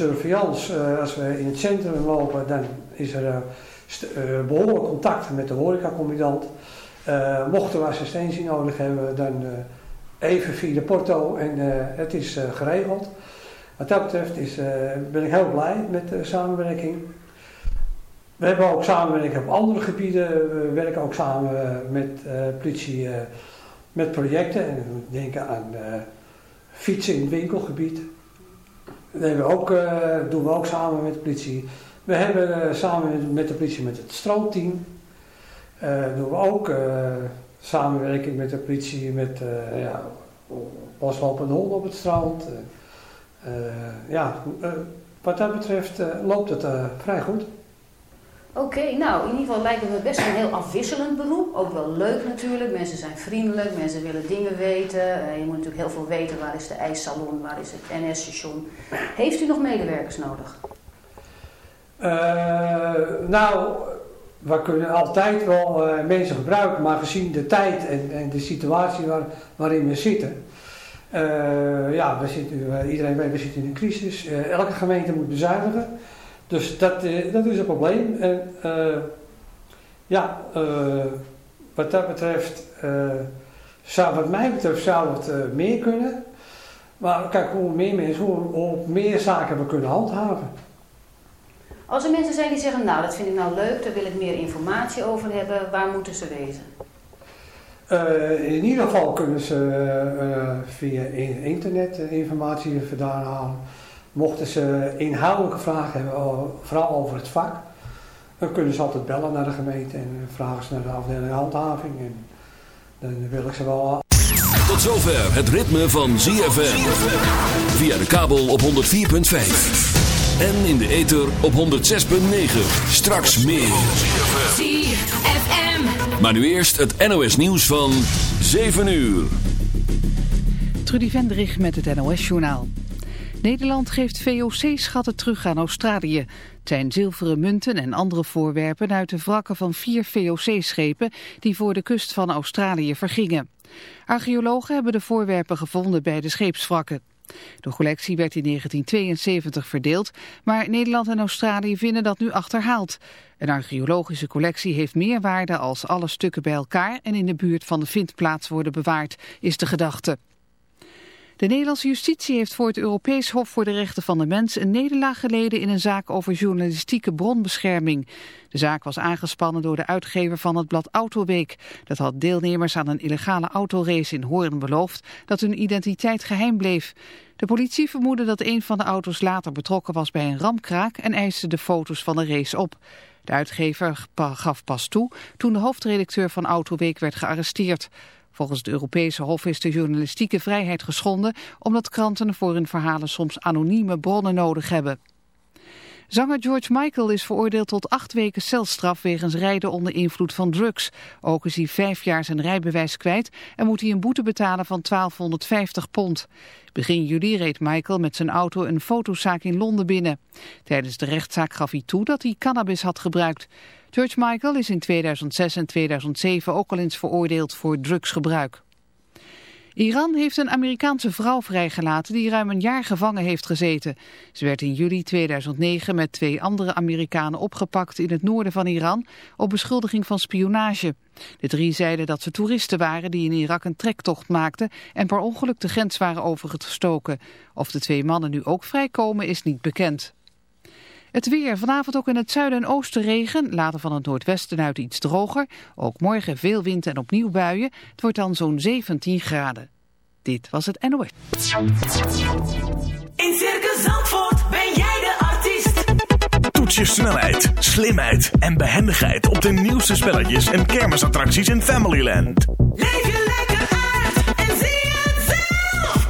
surveillance, als we in het centrum lopen, dan is er behoorlijk contact met de horecacommandant. mochten we assistentie nodig hebben, dan even via de porto en het is geregeld. Wat dat betreft is, ben ik heel blij met de samenwerking. We hebben ook samenwerking op andere gebieden. We werken ook samen met politie met projecten. En denken aan fietsen in het winkelgebied. Dat hebben we ook, doen we ook samen met de politie. We hebben samen met de politie met het stroomteam. doen we ook samenwerking met de politie met ja, loslopende honden op het strand. ja, wat dat betreft loopt het vrij goed. Oké, nou in ieder geval lijkt het me best een heel afwisselend beroep. Ook wel leuk natuurlijk. Mensen zijn vriendelijk, mensen willen dingen weten. Uh, je moet natuurlijk heel veel weten. Waar is de ijssalon, waar is het NS-station. Heeft u nog medewerkers nodig? Uh, nou, we kunnen altijd wel uh, mensen gebruiken. Maar gezien de tijd en, en de situatie waar, waarin we zitten... ja, we zitten, iedereen weet, we zitten in een crisis. elke gemeente moet bezuinigen. Dus dat, eh, dat is een probleem. En uh, ja, uh, wat dat betreft, zou, wat mij betreft, zou het meer kunnen. Maar kijk, hoe meer mensen, hoe, hoe meer zaken we kunnen handhaven. Als er mensen zijn die zeggen, nou dat vind ik nou leuk, daar wil ik meer informatie over hebben, waar moeten ze wezen? in ieder geval kunnen ze via internet informatie vandaan halen. Mochten ze inhoudelijke vragen hebben, vooral over het vak, dan kunnen ze altijd bellen naar de gemeente en vragen ze naar de afdeling handhaving. En dan wil ik ze wel. Tot zover het ritme van ZFM. Via de kabel op 104.5. En in de ether op 106.9. Straks meer. ZFM. Maar nu eerst het NOS nieuws van 7 uur. Trudy Vendrich met het NOS journaal. Nederland geeft VOC-schatten terug aan Australië. Het zijn zilveren munten en andere voorwerpen uit de wrakken van vier VOC-schepen die voor de kust van Australië vergingen. Archeologen hebben de voorwerpen gevonden bij de scheepswrakken. De collectie werd in 1972 verdeeld, maar Nederland en Australië vinden dat nu achterhaald. Een archeologische collectie heeft meer waarde als alle stukken bij elkaar en in de buurt van de vindplaats worden bewaard, is de gedachte. De Nederlandse justitie heeft voor het Europees Hof voor de Rechten van de Mens een nederlaag geleden in een zaak over journalistieke bronbescherming. De zaak was aangespannen door de uitgever van het blad Autoweek. Dat had deelnemers aan een illegale autorace in Hoorn beloofd dat hun identiteit geheim bleef. De politie vermoedde dat een van de auto's later betrokken was bij een ramkraak en eiste de foto's van de race op. De uitgever gaf pas toe toen de hoofdredacteur van Autoweek werd gearresteerd. Volgens het Europese Hof is de journalistieke vrijheid geschonden... omdat kranten voor hun verhalen soms anonieme bronnen nodig hebben. Zanger George Michael is veroordeeld tot acht weken celstraf wegens rijden onder invloed van drugs. Ook is hij vijf jaar zijn rijbewijs kwijt en moet hij een boete betalen van 1250 pond. Begin juli reed Michael met zijn auto een fotozaak in Londen binnen. Tijdens de rechtszaak gaf hij toe dat hij cannabis had gebruikt. George Michael is in 2006 en 2007 ook al eens veroordeeld voor drugsgebruik. Iran heeft een Amerikaanse vrouw vrijgelaten die ruim een jaar gevangen heeft gezeten. Ze werd in juli 2009 met twee andere Amerikanen opgepakt in het noorden van Iran op beschuldiging van spionage. De drie zeiden dat ze toeristen waren die in Irak een trektocht maakten en per ongeluk de grens waren overgestoken. Of de twee mannen nu ook vrijkomen is niet bekend. Het weer. Vanavond ook in het zuiden en oosten regen. Later van het noordwesten uit iets droger. Ook morgen veel wind en opnieuw buien. Het wordt dan zo'n 17 graden. Dit was het NOS. In Circus Zandvoort ben jij de artiest. Toets je snelheid, slimheid en behendigheid op de nieuwste spelletjes en kermisattracties in Familyland. Leef je lekker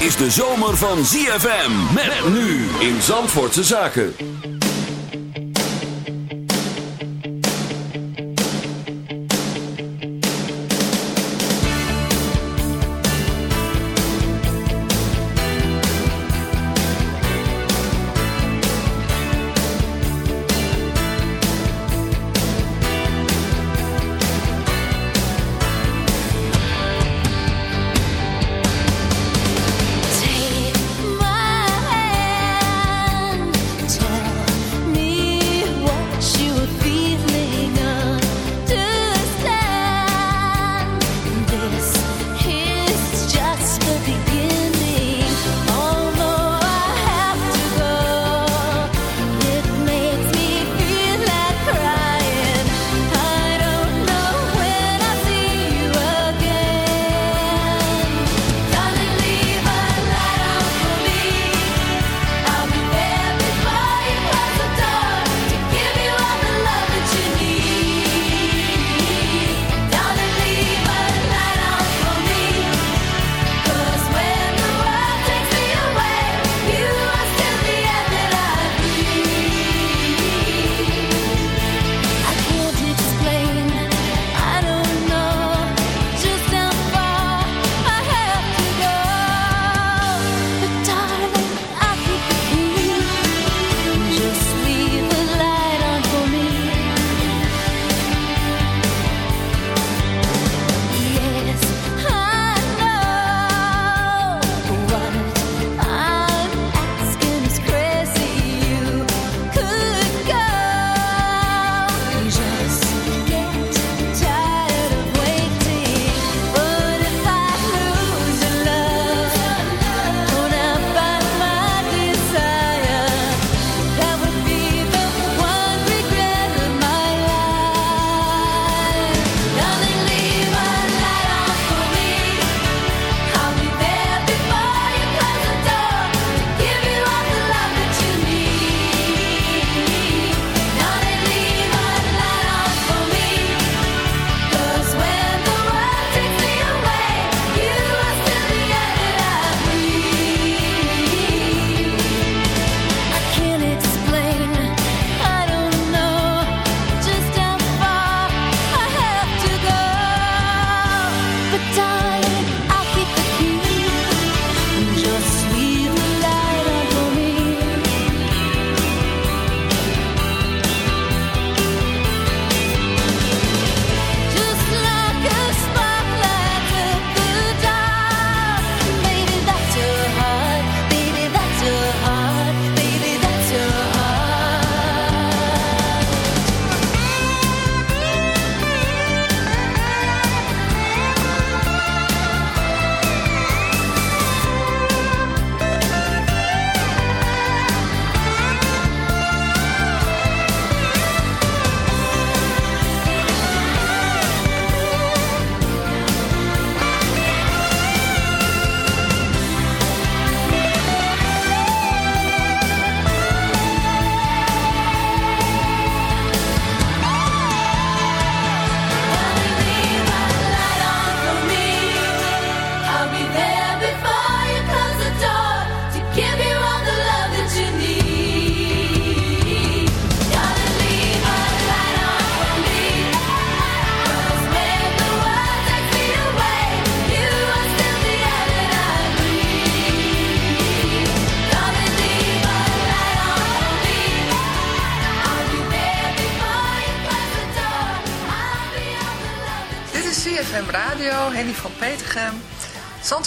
Is de zomer van ZFM. Met nu in Zandvoortse Zaken.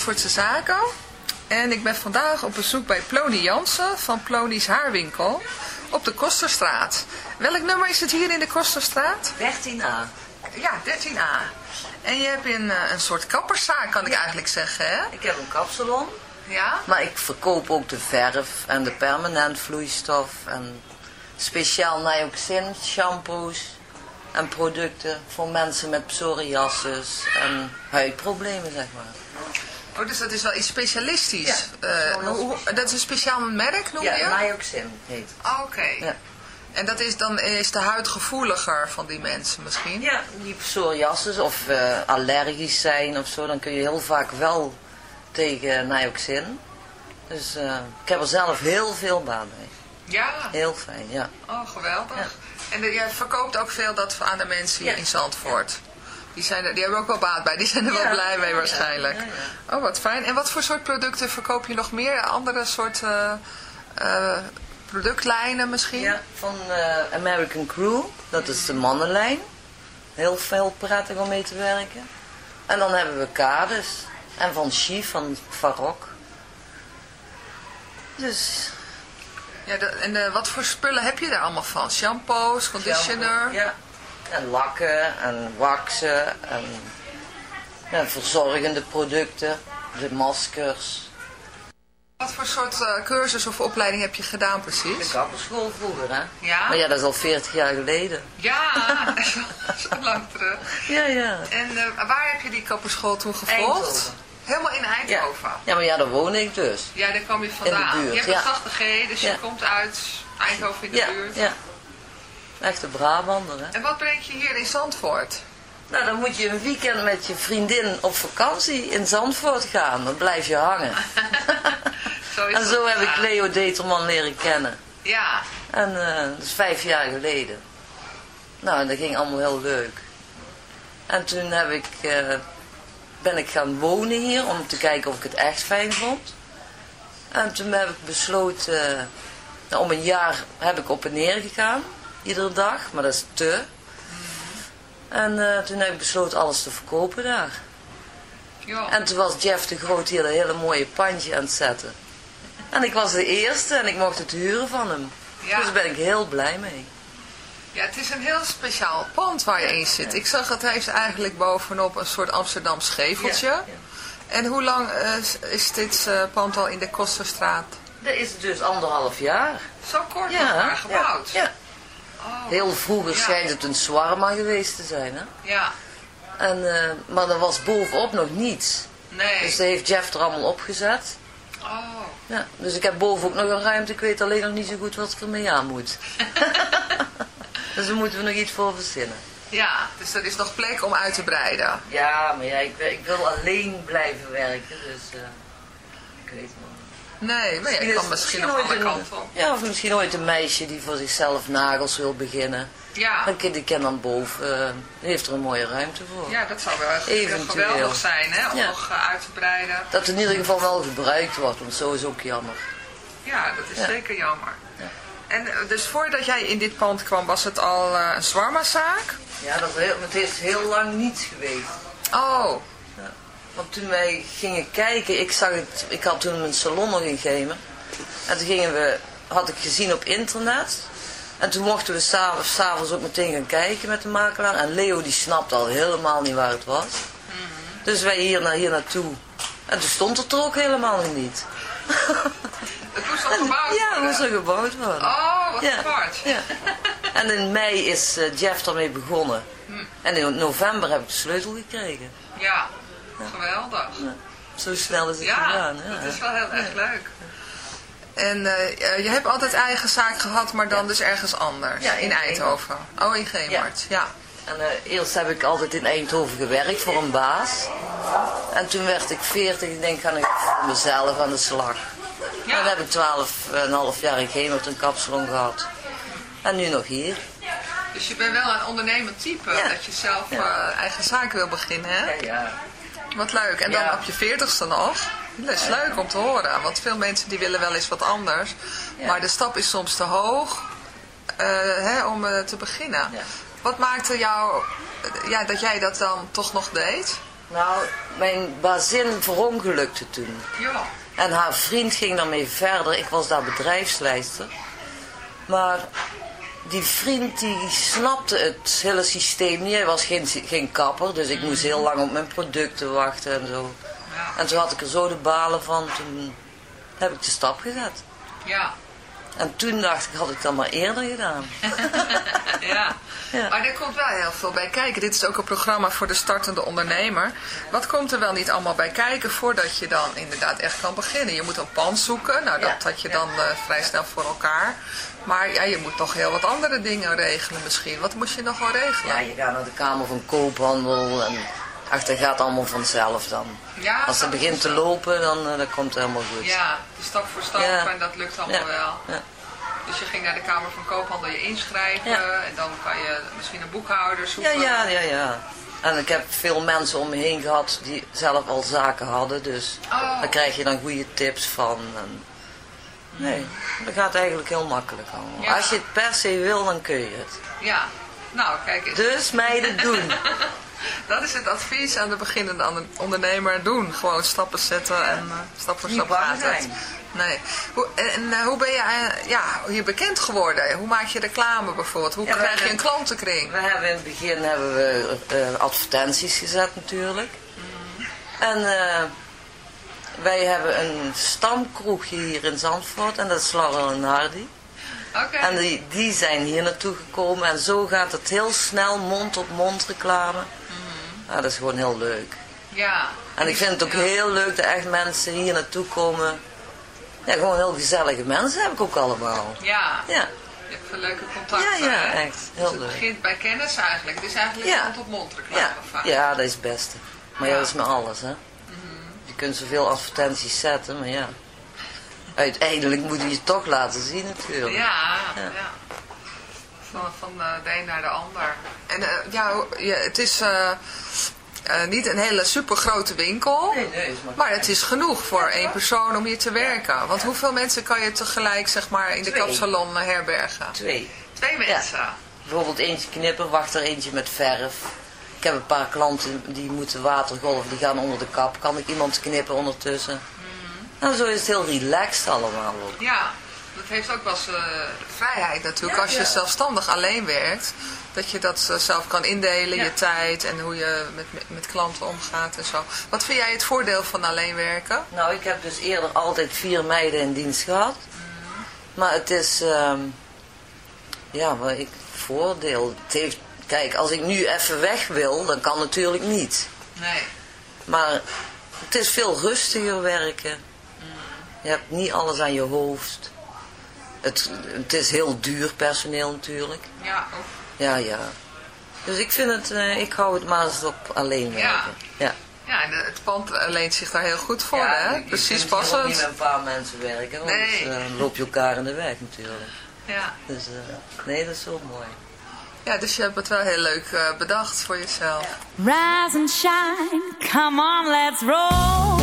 Zandvoortse Zaken. En ik ben vandaag op bezoek bij Plony Jansen van Plony's Haarwinkel op de Kosterstraat. Welk nummer is het hier in de Kosterstraat? 13a. Ja, 13a. En je hebt een, eh, een soort kapperszaak, kan ik eigenlijk zeggen, hè? Ik heb een kapsalon, Ja? maar ik verkoop ook de verf en de permanent vloeistof en speciaal Nioxin shampoos en producten voor mensen met psoriasis en huidproblemen, zeg maar. Oh, dus dat is wel iets specialistisch. Ja, Eh, hoe- dat is een speciaal merk, noem je? Ja, Nioxin heet. Ah, Oké. Ja. En dat is dan is de huid gevoeliger van die mensen misschien? Ja, die psoriasis of eh, allergisch zijn of zo, dan kun je heel vaak wel tegen Nioxin. Dus eh, ik heb er zelf heel veel baan bij. Ja, Heel fijn, ja. oh geweldig. Ja. En eh, jij verkoopt ook veel dat aan de mensen hier Ja. in Zandvoort. Die, zijn er, die hebben ook wel baat bij, die zijn er Ja. wel blij mee waarschijnlijk. Oh, wat fijn. En wat voor soort producten verkoop je nog meer? Andere soorten eh, productlijnen misschien? Ja, van eh, American Crew, dat is de mannenlijn. Heel veel prettig om mee te werken. En dan hebben we kades. En van Chief, van Farok. Dus... Ja, de- en eh, wat voor spullen heb je daar allemaal van? Shampoos, conditioner? Ja. En lakken en waxen en verzorgende producten. De maskers. Wat voor soort eh, cursus of opleiding heb je gedaan De precies? kapperschool vroeger, hè? Ja? Maar ja, dat is al 40 jaar geleden. Ja, zo, lang terug. Ja, ja. En eh, waar heb je die kapperschool toen gevolgd? Eindhoven. Helemaal in. Eindhoven? ja, maar ja, daar woon ik dus. Ja, daar kwam je vandaan. buurt, je hebt een 80 G, dus je Ja. komt uit Eindhoven in de Ja, buurt. ja. Echte Brabander, hè? En wat brengt je hier in Zandvoort? Nou, dan moet je een weekend met je vriendin op vakantie in Zandvoort gaan. Dan blijf je hangen. Zo En zo heb ik. Leo Determan leren kennen. Ja, En eh, dat is vijf jaar geleden. Nou, en dat ging allemaal heel leuk. En toen heb ik, eh, ben ik gaan wonen hier om te kijken of ik het echt fijn vond. En toen heb ik besloten, eh, nou, om een jaar heb ik op en neer gegaan. Iedere dag, maar dat is te. En eh, toen heb ik besloten alles te verkopen daar. joh. En toen was Jeff de Groot hier een hele mooie pandje aan het zetten. En ik was de eerste en ik mocht het huren van hem. Ja. Dus daar ben ik heel blij mee. Ja, het is een heel speciaal pand waar je in zit. Ik zag het heeft eigenlijk bovenop een soort Amsterdam scheveltje. Ja, En hoe lang eh, is- is dit eh, pand al in de Kosterstraat? Dat is dus anderhalf jaar. Zo kort nog maar gebouwd. Ja, ja. Heel vroeger schijnt het een swarma geweest te zijn. Hè? ja. En, eh, maar er was bovenop nog niets. Nee. Dus dat heeft Jeff er allemaal opgezet. Oh. Ja, dus ik heb boven ook nog een ruimte. Ik weet alleen nog niet zo goed wat ik ermee aan moet. dus daar moeten we nog iets voor verzinnen. Ja, dus er is nog plek om uit te breiden. Ja, maar ja, ik, wil- ik wil alleen blijven werken. Dus eh, ik weet het. Nee, maar is kan misschien nog ooit een- kanten op. Ja, of misschien ooit een meisje die voor zichzelf nagels wil beginnen. Ja. Dan kan die dan boven, eh, heeft er een mooie ruimte voor. ja, dat zou wel Eventueel. geweldig zijn, hè? Om Ja. nog eh, uit te breiden. Dat in ieder geval wel gebruikt wordt, want zo is ook jammer. Ja, dat is Ja. zeker jammer. Ja. En eh, dus voordat jij in dit pand kwam, was het al een zwarmazaak? Ja, dat is heel, het is heel lang niets geweest. Oh, Want toen wij gingen kijken, ik zag het, ik had toen mijn salon nog in Gemen. En toen gingen we, had ik gezien op internet. En toen mochten we s'avonds s'avonds ook meteen gaan kijken met de makelaar. En Leo die snapte al helemaal niet waar het was. Dus wij hier, naar, hier naartoe. En toen stond het er ook helemaal nog niet. het moest al gebouwd Ja, het worden. moest er gebouwd worden. Oh, wat Ja. apart. Ja. En in mei is eh, Jeff ermee begonnen. En in november heb ik de sleutel gekregen. Ja, geweldig. Zo snel is het Ja, gegaan. Ja. dat is wel heel erg leuk. En eh, eh, je hebt altijd eigen zaak gehad, maar dan dus ergens anders. Ja, in in Eindhoven. Oh, in Geemart. Ja. En eh, eerst heb ik altijd in Eindhoven gewerkt voor een baas. En toen werd ik 40, ik denk ga ik voor mezelf aan de slag. Ja. En dan heb ik 12,5 jaar in Gemert een kapsalon gehad. En nu nog hier. Dus je bent wel een ondernemend type, Ja. dat je zelf Ja. eh, eigen zaak wil beginnen, hè? ja. Wat leuk. En dan Ja. op je veertigste nog. Dat is leuk om te horen, want veel mensen die willen wel eens wat anders. Maar de stap is soms te hoog eh, hè, om eh, te beginnen. Wat maakte jou ja, dat jij dat dan toch nog deed? Nou, mijn bazin verongelukte toen. Ja. En haar vriend ging daarmee verder. Ik was daar bedrijfsleider. Maar die vriend die snapte het hele systeem niet. Hij was geen, geen kapper, dus ik moest heel lang op mijn producten wachten en zo. Ja. En toen had ik er zo de balen van. Toen heb ik de stap gezet. Ja. En toen dacht ik, had ik dat maar eerder gedaan. ja. Ja. Maar er komt wel heel veel bij kijken. Dit is ook een programma voor de startende ondernemer. Wat komt er wel niet allemaal bij kijken voordat je dan inderdaad echt kan beginnen? Je moet een pand zoeken. Nou, dat Ja. had je dan eh, vrij snel voor elkaar. Maar ja, je moet nog heel wat andere dingen regelen misschien. Wat moest je nog wel regelen? Ja, je gaat naar de Kamer van Koophandel en Ach, dat gaat allemaal vanzelf dan. Ja, Als het begint te lopen, dan, eh, dan komt het helemaal goed. Ja, stap voor stap Ja. en dat lukt allemaal Ja. wel. Ja. Dus je ging naar de Kamer van Koophandel je inschrijven Ja. en dan kan je misschien een boekhouder Ja, zoeken. ja, ja, ja. En ik heb veel mensen om me heen gehad die zelf al zaken hadden, dus Oh. daar krijg je dan goede tips van. En nee, dat gaat eigenlijk heel makkelijk allemaal. Ja. Als je het per se wil, dan kun je het. Ja. Nou, kijk eens. Dus meiden doen. Dat is het advies aan de beginnende ondernemer. Doen. Gewoon stappen zetten en eh, stap voor stap gaat het. Nee. Hoe, en eh, hoe ben je eh, ja, hier bekend geworden? Hoe maak je reclame bijvoorbeeld? Hoe Ja, krijg je een klantenkring? We hebben in het begin hebben we advertenties gezet natuurlijk. En eh, wij hebben een stamkroegje hier in Zandvoort en dat is Laurel en Hardy. Oké. En die, die zijn hier naartoe gekomen en zo gaat het heel snel mond op mond reclame. Ja, dat is gewoon heel leuk. Ja. En ik vind het ook Ja. heel leuk dat echt mensen hier naartoe komen. Ja, gewoon heel gezellige mensen heb ik ook allemaal. Ja. Ja, Je hebt veel leuke contacten. Ja, ja, hè? echt. Heel dus het leuk. begint bij kennis eigenlijk. Het is eigenlijk Ja. mond op mond reclame ja, vaak. ja, dat is het beste. Maar ja, dat is met alles, hè. Je kunt zoveel advertenties zetten, maar ja. Uiteindelijk moet je je toch laten zien natuurlijk. Ja, Ja. Van, van eh, de een naar de ander. En eh, ja, het is eh, eh, niet een hele super grote winkel. Nee, nee, is maar Maar het is genoeg voor één persoon om hier te werken. Want hoeveel mensen kan je tegelijk zeg maar, in de kapsalon herbergen? Twee. Twee mensen. Bijvoorbeeld eentje knippen, wacht er eentje met verf. Ik heb een paar klanten die moeten watergolven, die gaan onder de kap. Kan ik iemand knippen ondertussen? Nou, zo is het heel relaxed allemaal ook. Ja, dat heeft ook wel zijn vrijheid natuurlijk. Ja, Als je ja. zelfstandig alleen werkt, dat je dat eh, zelf kan indelen, Ja. je tijd en hoe je met, met, klanten omgaat en zo. Wat vind jij het voordeel van alleen werken? Nou, ik heb dus eerder altijd vier meiden in dienst gehad. Maar het is, ehm, ja, wat ik voordeel. Het heeft, kijk, als ik nu even weg wil, dan kan natuurlijk niet. Nee. Maar het is veel rustiger werken. Je hebt niet alles aan je hoofd. Het, het is heel duur personeel natuurlijk. Ja, ook. Ja, ja. Dus ik vind het, eh, ik hou het maar eens op alleen Ja. werken. Ja. Ja, en eh, het pand eh, leent zich daar heel goed voor, ja, hè? je- je Precies kunt gewoon niet passend. met een paar mensen werken, want Nee. dan loop je elkaar in de weg natuurlijk. Ja. Dus eh, nee, dat is wel mooi. ja, dus je hebt het wel heel leuk eh, bedacht voor jezelf. Rise and shine, come on, let's roll.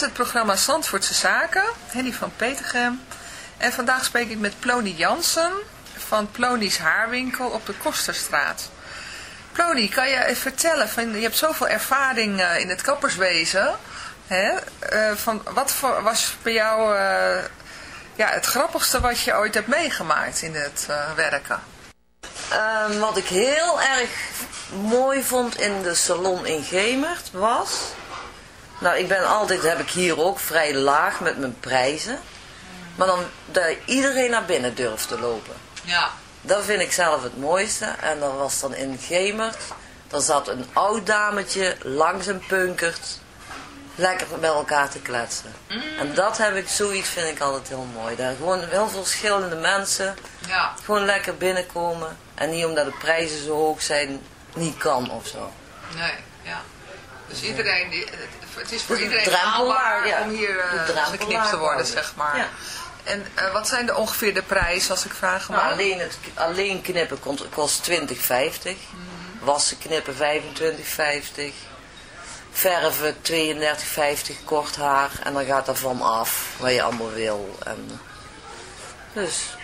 Het programma Zandvoortse Zaken, Henny van Petergem. En vandaag spreek ik met Plony Jansen van Plony's Haarwinkel op de Kosterstraat. Plony, kan je even vertellen, van, je hebt zoveel ervaring eh, in het kapperswezen. Hè? Eh, van, wat was bij jou eh, ja, het grappigste wat je ooit hebt meegemaakt in het werken? Ehm, wat ik heel erg mooi vond in de salon in Gemert was... Nou, ik ben altijd, heb ik hier ook, vrij laag met mijn prijzen. Maar dan dat iedereen naar binnen durft te lopen. Ja. Dat vind ik zelf het mooiste. En dat was dan in Gemert. Daar zat een oud dametje langs een punkert. Lekker met elkaar te kletsen. En dat heb ik, zoiets vind ik altijd heel mooi. Daar gewoon heel veel verschillende mensen. Ja. Gewoon lekker binnenkomen. En niet omdat de prijzen zo hoog zijn, niet kan of zo. Nee. Dus iedereen, die, het is voor iedereen haalbaar ja. om hier De eh, geknipt te worden, zeg maar. Ja. En eh, wat zijn de ongeveer de prijzen, als ik vragen mag? Nou, alleen, het, alleen knippen kost, kost 20,50. Wassen knippen 25,50. Verven 32,50 kort haar. En dan gaat er van af wat je allemaal wil. En, dus,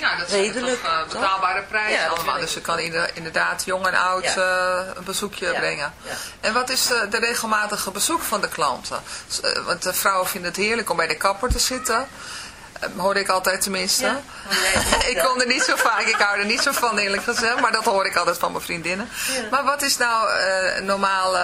Ja, dat zijn Redelijk, toch eh, toch? betaalbare prijzen Ja, allemaal. Dus je kan ieder- inderdaad jong en oud Ja. eh, een bezoekje Ja, brengen. En wat is eh, de regelmatige bezoek van de klanten? Want de vrouwen vinden het heerlijk om bij de kapper te zitten. Hoorde ik altijd tenminste. Ja. ik kom er niet zo vaak, ik hou er niet zo van eerlijk gezegd. Maar dat hoor ik altijd van mijn vriendinnen. Maar wat is nou eh, normaal...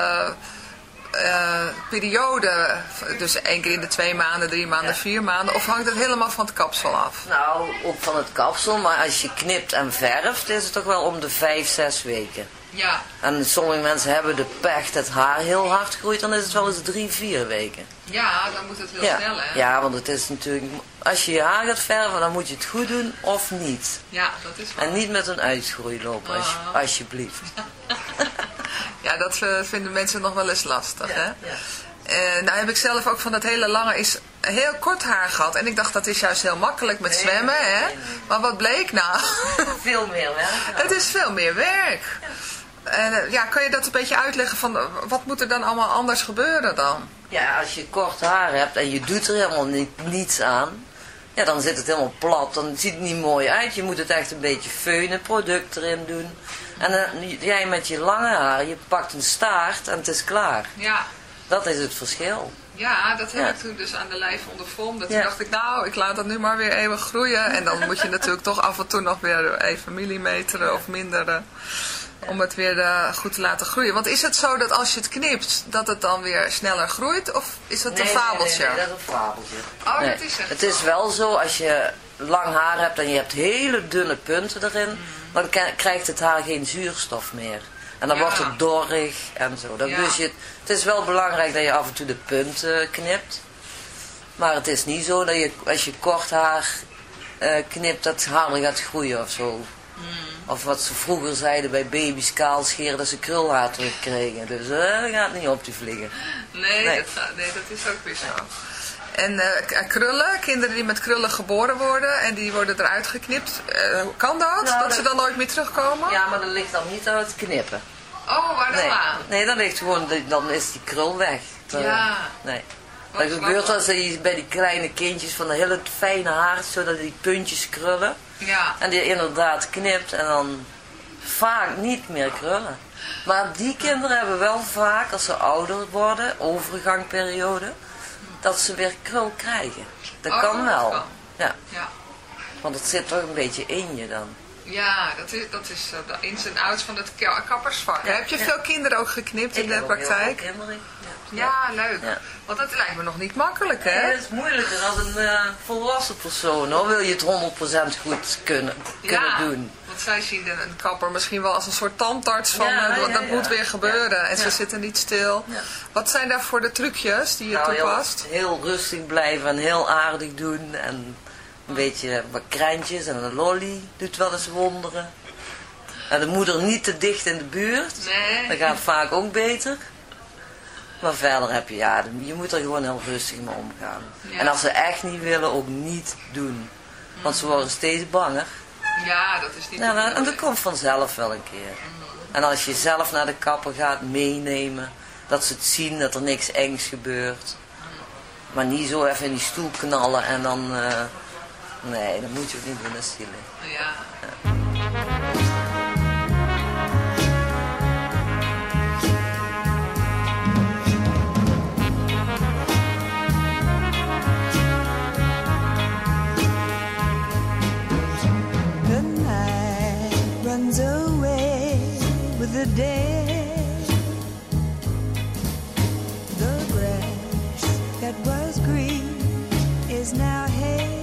eh, periode, dus één keer in de twee maanden, drie maanden, vier maanden, of hangt het helemaal van het kapsel af? Nou, ook van het kapsel, maar als je knipt en verft, is het toch wel om de vijf, zes weken. Ja, En sommige mensen hebben de pech dat haar heel hard groeit, dan is het wel eens drie, vier weken. ja dan moet het heel ja. snel, hè? ja, want het is natuurlijk, als je je haar gaat verven, dan moet je het goed doen of niet. Ja, dat is wel. En niet met een uitgroei lopen, als, Ah. alsjeblieft. Ja, dat eh, vinden mensen nog wel eens lastig, hè? Ja. En nou heb ik zelf ook van dat hele lange is heel kort haar gehad. En ik dacht dat is juist heel makkelijk met Nee, zwemmen, nee, hè? nee. Maar wat bleek nou? Veel meer werk. Het is veel meer werk. En eh, ja, kan je dat een beetje uitleggen van eh, wat moet er dan allemaal anders gebeuren dan? Ja, als je kort haar hebt en je doet er helemaal niet, niets aan, ja, dan zit het helemaal plat. Dan ziet het niet mooi uit. Je moet het echt een beetje feunen, product erin doen. En dan, jij met je lange haar, je pakt een staart en het is klaar. Ja, Dat is het verschil. ja dat heb Ja. ik toen dus aan de lijf ondervonden. Toen Ja. dacht ik, nou, ik laat dat nu maar weer eeuwig groeien. En dan moet je natuurlijk toch af en toe nog weer even millimeteren of minderen. Om het weer eh, goed te laten groeien. Want is het zo dat als je het knipt, dat het dan weer sneller groeit? Of is dat een fabeltje? Nee, nee, dat is een fabeltje. Oh, Nee, dat is Het zo. is wel zo, als je lang haar hebt en je hebt hele dunne punten erin, Mm. dan krijgt het haar geen zuurstof meer. En dan Ja. wordt het dorrig en zo. Ja. dus je, het is wel belangrijk dat je af en toe de punten knipt. Maar het is niet zo dat je, als je kort haar eh, knipt, dat het harder gaat groeien of zo. Mm. Of wat ze vroeger zeiden bij baby's kaal scheren, dat ze krulhaar terugkregen. Dus eh, dat gaat niet op te vliegen. Nee, Nee. Dat, gaat- nee, dat is ook weer zo. En eh, krullen, kinderen die met krullen geboren worden en die worden eruit geknipt. eh, kan dat? Nou, dat ze dan nooit meer terugkomen? Ja, maar dat ligt dan niet aan het knippen. Oh, waar dan Nee, aan? nee dan ligt gewoon, dan is die krul weg. Ja. Nee. Wat- Dat gebeurt als bij die kleine kindjes van de hele fijne haar, zodat die puntjes krullen. Ja. En die inderdaad knipt en dan vaak niet meer krullen. Maar die kinderen hebben wel vaak, als ze ouder worden, overgangperiode, dat ze weer krul krijgen. Dat Oh, kan dat wel. kan. Ja, Ja. want het zit toch een beetje in je dan. Ja, dat is, dat is eh, de ins en outs van het ka- kappersvak. Heb je ja. veel kinderen ook geknipt in Ik de praktijk? kinderen. Ja, leuk. Ja. Want dat lijkt me nog niet makkelijk, Ja, hè? het is moeilijker als een eh, volwassen persoon hoor. Wil je het 100% goed kunnen, kunnen ja, doen. want zij zien een, een kapper misschien wel als een soort tandarts van, Ja, eh, dat ja, moet ja. weer gebeuren. Ja. En ze Ja. zitten niet stil. Ja. Wat zijn daar voor de trucjes die je Nou, heel, toepast? heel rustig blijven en heel aardig doen. En een beetje wat krentjes en een lolly doet wel eens wonderen. En de moeder niet te dicht in de buurt. Nee. Dat gaat vaak ook beter. Maar verder heb je, ja, je moet er gewoon heel rustig mee omgaan. Ja. En als ze echt niet willen, ook niet doen. Want ze worden steeds banger. Ja, dat is niet Ja, nou, en dat komt vanzelf wel een keer. En als je zelf naar de kapper gaat meenemen, dat ze het zien dat er niks engs gebeurt. Maar niet zo even in die stoel knallen en dan... eh, nee, dat moet je ook niet doen, dat is zielig. Ja. The. The grass that was green is now hay.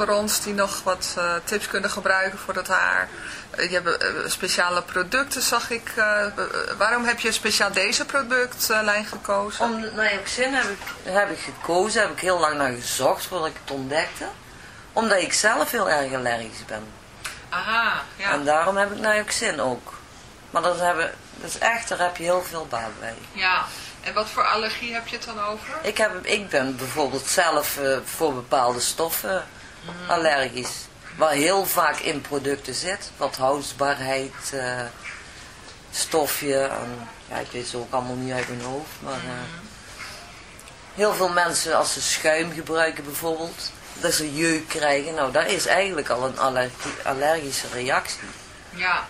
Onder ons die nog wat eh, tips kunnen gebruiken voor dat haar? Eh, je hebt eh, speciale producten, zag ik. waarom heb je speciaal deze productlijn gekozen? Om Nioxin heb ik, heb ik gekozen, heb ik heel lang naar gezocht voordat ik het ontdekte. Omdat ik zelf heel erg allergisch ben. Aha, ja. En daarom heb ik Nioxin ook. Maar dat, hebben, dat is echt, daar heb je heel veel baat bij. ja. En wat voor allergie heb je het dan over? Ik, heb, ik ben bijvoorbeeld zelf voor bepaalde stoffen allergisch. Waar heel vaak in producten zit. Wat houdbaarheid, eh, stofje. En, ja, ik weet ze ook allemaal niet uit mijn hoofd. Maar eh, heel veel mensen als ze schuim gebruiken bijvoorbeeld. Dat ze jeuk krijgen. Nou, dat is eigenlijk al een allergie, allergische reactie. Ja.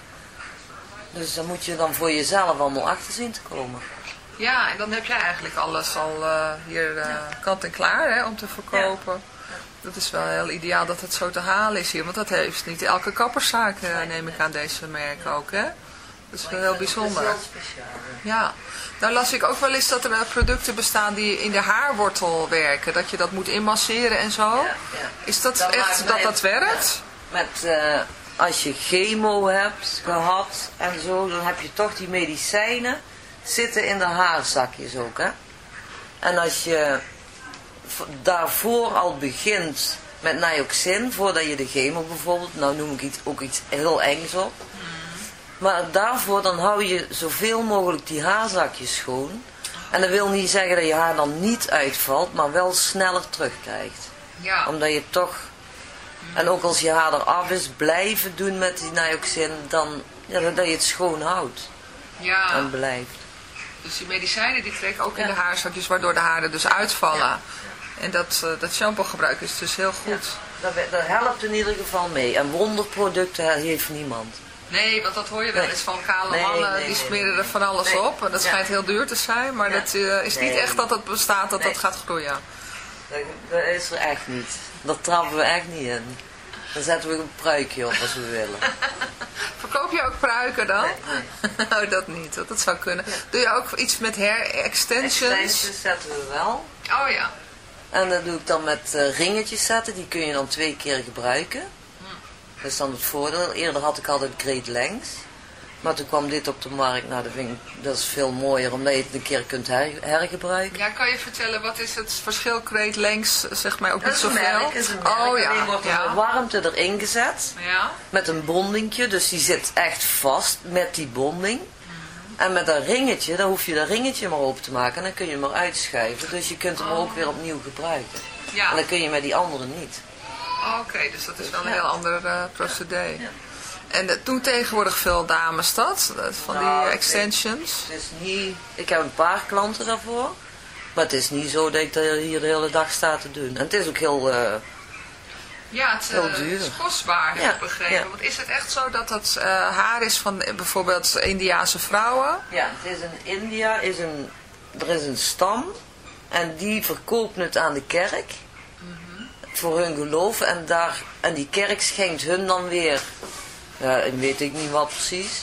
Dus daar moet je dan voor jezelf allemaal achter zien te komen. Ja, en dan heb jij eigenlijk alles al eh, hier eh, kant en klaar hè, om te verkopen. Dat is wel heel ideaal dat het zo te halen is hier. Want dat heeft niet elke kapperszaak, eh, neem ik aan deze merken ook. Hè? Dat is wel heel bijzonder. Speciaal. Ja, nou las ik ook wel eens dat er wel producten bestaan die in de haarwortel werken. Dat je dat moet inmasseren en zo. Is dat echt dat dat werkt? Met, eh, als je chemo hebt gehad en zo, dan heb je toch die medicijnen zitten in de haarzakjes ook, hè. En als je daarvoor al begint met Nioxin, voordat je de chemo bijvoorbeeld, nou noem ik iets, ook iets heel engs op. Maar daarvoor dan hou je zoveel mogelijk die haarzakjes schoon. En dat wil niet zeggen dat je haar dan niet uitvalt, maar wel sneller terugkrijgt Ja. omdat je toch, en ook als je haar eraf is, blijven doen met die Nioxin, dan ja, dat je het schoon houdt ja. en blijft. Dus die medicijnen die trekken ook in de haarzakjes, waardoor de haren dus uitvallen. En dat, eh, dat shampoo gebruiken is dus heel goed. Dat, we- dat helpt in ieder geval mee. En wonderproducten heeft niemand. Nee, want dat hoor je wel eens van kale Nee, mannen, nee, die smeren er van alles Nee. op. En dat Ja. schijnt heel duur te zijn, maar Ja. dat eh, is niet echt dat het bestaat dat dat gaat groeien. Dat, dat is er echt niet. Dat trappen we echt niet in. Dan zetten we een pruikje op als we willen. Verkoop je ook pruiken dan? Nee, oh, dat niet. Dat, dat zou kunnen. Doe je ook iets met hair extensions? Extensions zetten we wel. Oh ja. En dat doe ik dan met eh, ringetjes zetten. Die kun je dan twee keer gebruiken. Dat is dan het voordeel. Eerder had ik altijd Great. Maar toen kwam dit op de markt. Nou, dat, vind ik, dat is veel mooier omdat je het een keer kunt her- hergebruiken. Ja, kan je vertellen wat is het verschil Great Lengths, zeg maar ook Dat niet zoveel? merk, is een merk. Oh Alleen ja. wordt ja. warmte erin gezet. Ja. Met een bondingje. Dus die zit echt vast met die bonding. En met dat ringetje, dan hoef je dat ringetje maar open te maken. En dan kun je hem eruit schuiven. Dus je kunt hem ook weer opnieuw gebruiken. Ja. En dat kun je met die andere niet. Oké, dus dat is wel een heel ander eh, procedé. En dat doen tegenwoordig veel dames dat, dat van Nou, die ik extensions. Het is niet, ik heb een paar klanten daarvoor. Maar het is niet zo dat ik hier de hele dag sta te doen. En het is ook heel... eh, Ja, het eh, duur. is kostbaar, heb Ja, ik begrepen. ja. Want is het echt zo dat het eh, haar is van eh, bijvoorbeeld Indiaanse vrouwen? ja, het is in India, is een, er is een stam. En die verkoopt het aan de kerk. Voor hun geloof. En, daar, en die kerk schenkt hun dan weer... Ja, ik weet ik niet wat precies.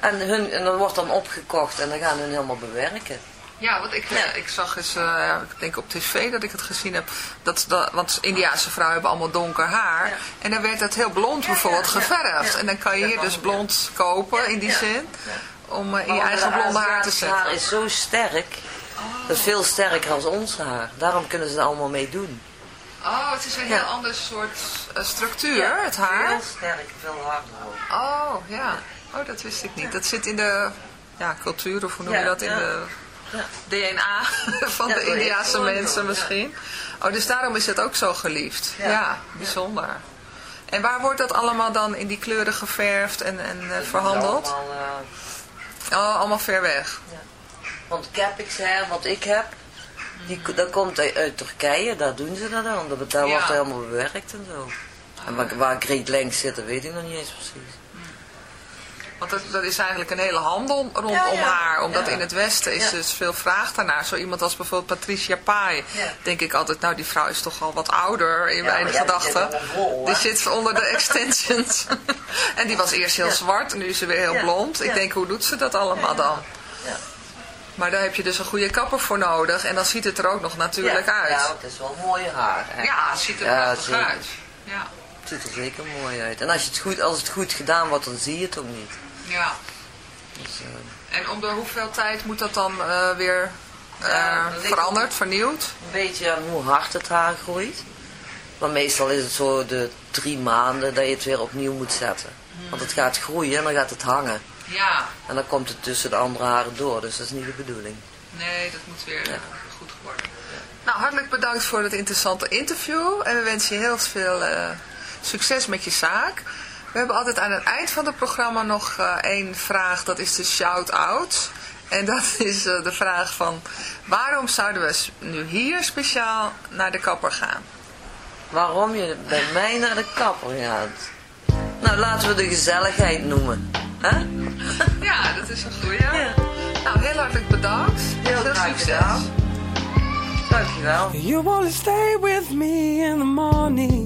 En, hun, en dat wordt dan opgekocht en dan gaan hun helemaal bewerken. Ja, want ik, eh, Ja. ik zag eens, eh, ik denk op tv dat ik het gezien heb, dat, dat, want Indiaanse vrouwen hebben allemaal donker haar. Ja. En dan werd het heel blond bijvoorbeeld ja, geverfd. ja. En dan kan je hier dus Ja. blond kopen in die Ja. zin, om in Maar je eigen de blonde haar te zetten. haar is zo sterk. Dat is veel sterker als ons haar. Daarom kunnen ze er allemaal mee doen. Oh, het is een Ja. heel ander soort structuur, het haar. Veel sterk, veel harder ook. Oh, ja. Oh, dat wist ik niet. Dat zit in de ja, cultuur, of hoe noem je Ja, dat? In ja. de. DNA van Ja, de Indiaanse mensen ja. misschien. Oh, dus daarom is het ook zo geliefd. Ja, Ja. bijzonder. En waar wordt dat allemaal dan in die kleuren geverfd en, en eh, verhandeld? Allemaal, eh, Oh, allemaal ver weg. want Capix hair, wat ik heb, die, dat komt uit, Turkije. Daar doen ze dat dan. Dat- Daar Ja. wordt helemaal bewerkt en zo. En waar, waar Great Lengths zitten, weet ik nog niet eens precies. Want dat, dat is eigenlijk een hele handel rondom Ja, ja. haar. Omdat Ja. in het Westen is dus veel vraag daarnaar. Zo iemand als bijvoorbeeld Patricia Pai. Denk ik altijd, nou die vrouw is toch al wat ouder in mijn gedachten. Die zit onder de extensions. en die was eerst heel zwart en nu is ze weer heel blond. Ik denk, hoe doet ze dat allemaal dan? Ja. Maar daar heb je dus een goede kapper voor nodig. En dan ziet het er ook nog natuurlijk uit. Ja, het is wel mooi haar. hè. Ja, het ziet er prachtig uit. Ja. Het ziet er zeker mooi uit. En als, je het goed, als het goed gedaan wordt, dan zie je het ook niet. Ja. Dus, eh, En om de hoeveel tijd moet dat dan eh, weer eh, veranderd, vernieuwd? een beetje aan hoe hard het haar groeit. Maar meestal is het zo de drie maanden dat je het weer opnieuw moet zetten. Want het gaat groeien en dan gaat het hangen. Ja. En dan komt het tussen de andere haren door, dus dat is niet de bedoeling. Nee, dat moet weer goed worden. Nou, hartelijk bedankt voor het interessante interview. En we wensen je heel veel eh, succes met je zaak. We hebben altijd aan het eind van het programma nog eh, één vraag. Dat is de shout-out. En dat is eh, de vraag van... Waarom zouden we nu hier speciaal naar de kapper gaan? Waarom je bij mij naar de kapper gaat? Nou, laten we de gezelligheid noemen. hè? Ja, dat is een goeie. Nou, heel hartelijk bedankt. Heel veel graag succes. Dankjewel. You only stay with me in the morning.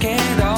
Makes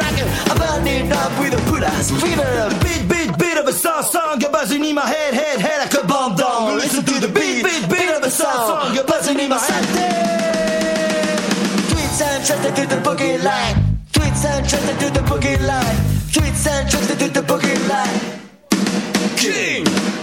I'm I'm burning up with a put ass fever. Beat, beat, beat of a song, song, a buzzing in my head, head, head like a bomb down. Listen to the beat, beat, beat of a song, song, a buzzing in my head. Tweets and trusted to the boogie line. Tweets and trusted to the boogie line. Streets and tricks to the boogie line. King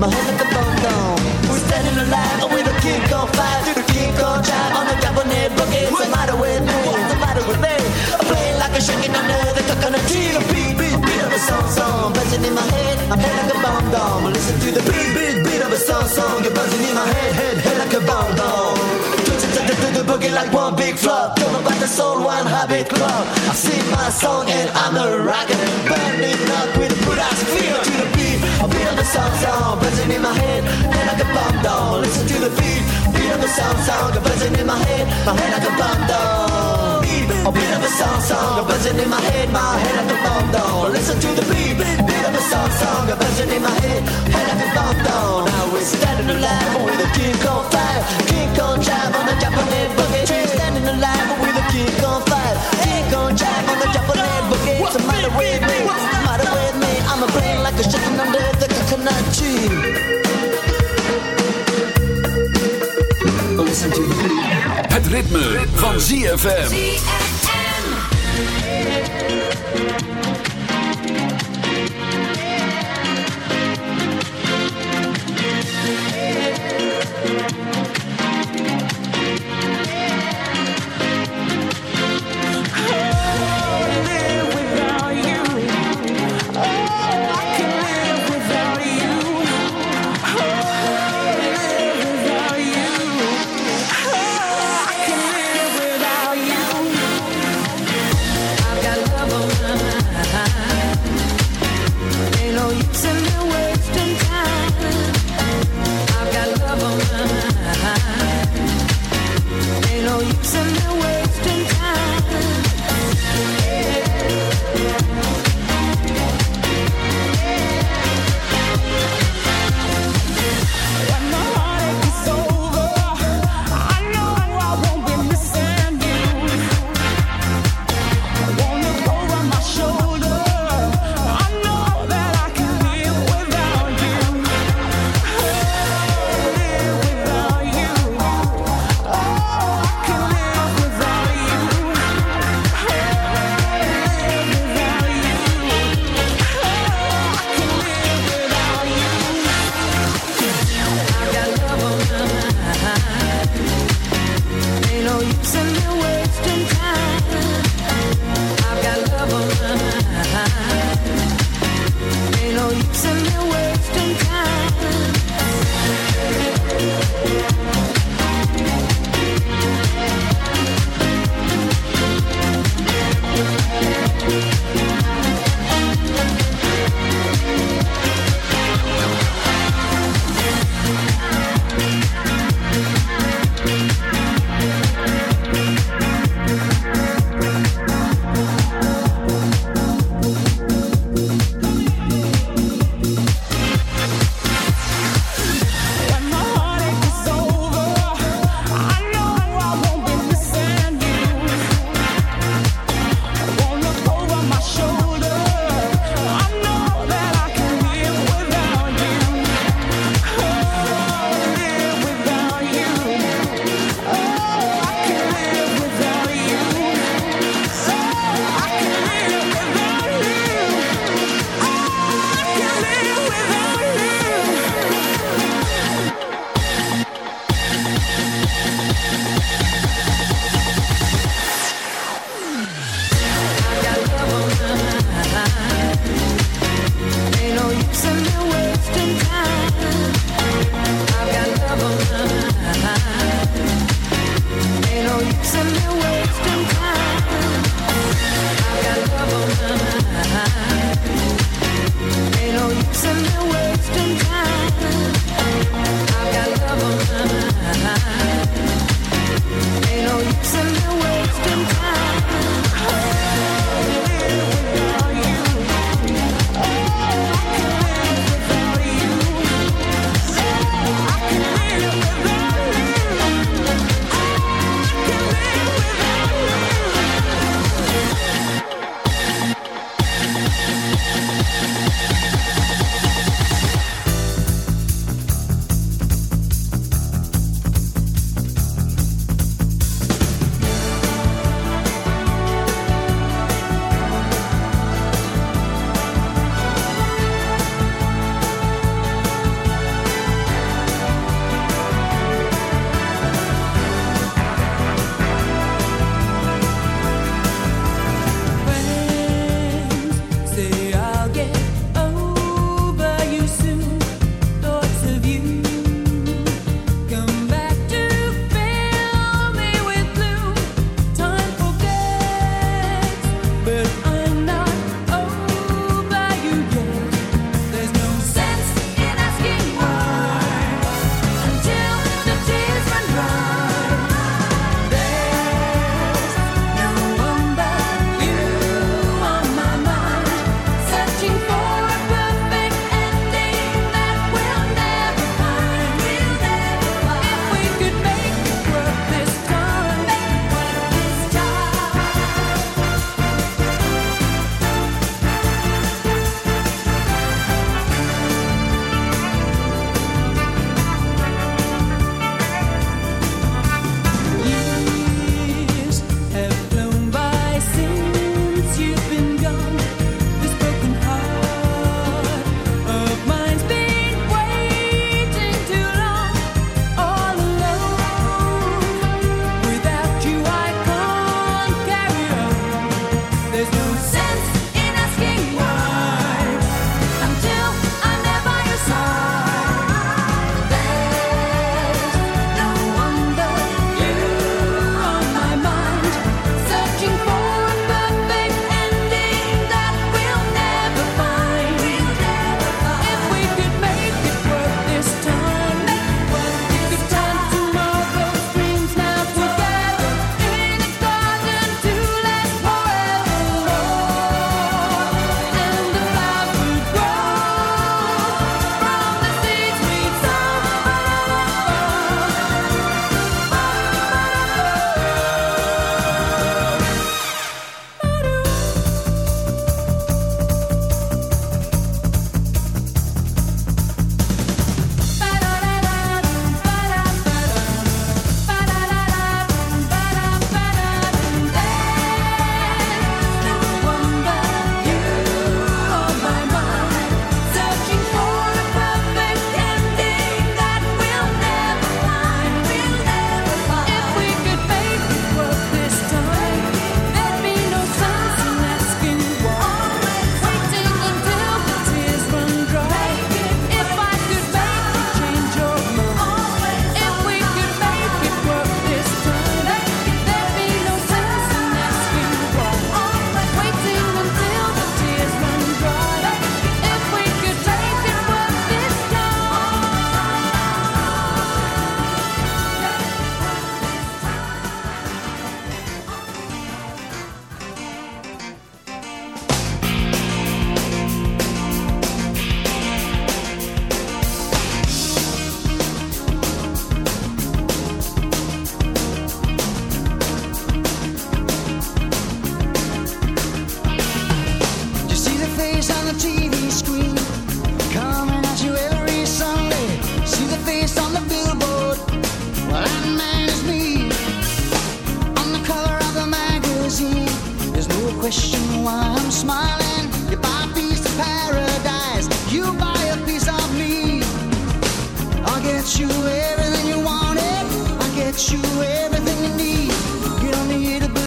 my head, like a bomb dome. We're standing alive with a King Kong fire, to the King Kong drive on the Japanese boogie. What's the matter with me? What's the matter with me? I'm playing like a shaking under the coconut tree. The beat, beat, beat of a song, song, buzzing in my head, my head like a bomb dome. Listen to the beat, beat, beat of a song, song, you're buzzing in my head, head, head like a bomb dome. Boogie like one big flop. Don't know about the soul, one habit club. I sing my song and I'm a rocker. Burning up with a good ass feel to the beat. I of the song song, buzzing in my head, head like a bomb down. Listen to the beat, beat of the song song, buzzing in my head, my head like a bomb down. Beat, a the song song, buzzing in my head, my head like a bomb down. Listen to the beat, beat of the song song, buzzing in my head, head like a bomb down. Now we're standing alive with a King Kong fire, King Kong drive on the Japanese boogie. We're standing alive with a King Kong fire, King Kong drive on the Japanese boogie. What's the matter with me? What's the matter with me? I'm a brain like a chicken under the coconut tree. Listen to the beat. Het ritme, van ZFM. I've Yeah.